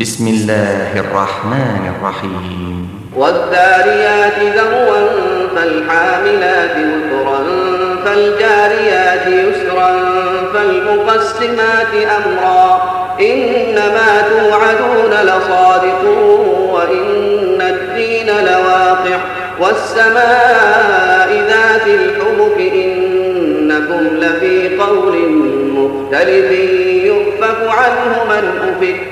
بسم الله الرحمن الرحيم والذاريات ذروا فالحاملات وكرا فالجاريات يسرا فالمقسمات أمرا إنما توعدون لصادق وإن الدين لواقع والسماء ذات الحبك إنكم لفي قول مختلف يؤفك عنه من أفك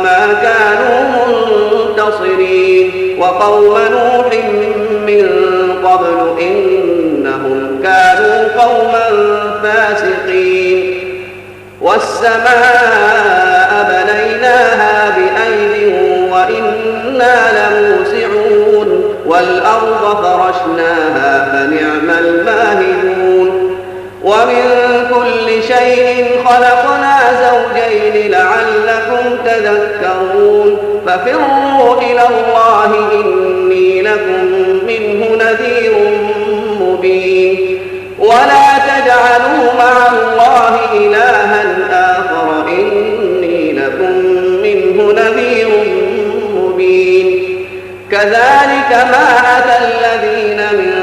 وما كانوا منتصرين. وقوم نوح من قبل إنهم كانوا قوما فاسقين. والسماء بنيناها بأيد وإنا لموسعون. والأرض ومن كل شيء خلقنا زوجين لعلكم تذكرون ففروا إلى الله إني لكم منه نذير مبين. ولا تجعلوا مع الله إلها آخر إني لكم منه نذير مبين. كذلك ما أتى الذين من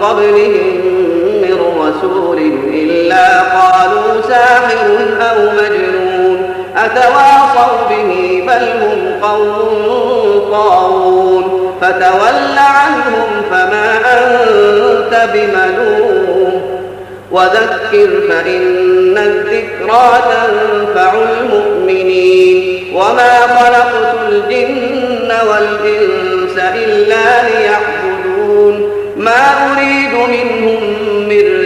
قبلهم من رسول إلا قالوا ساحر أتواصوا به بل هم قوم طاغون. فتول عنهم فما أنت بملوم. وذكر فإن الذكرى تنفع المؤمنين. وما خلقت الجن والإنس إلا ليعبدون. ما أريد منهم من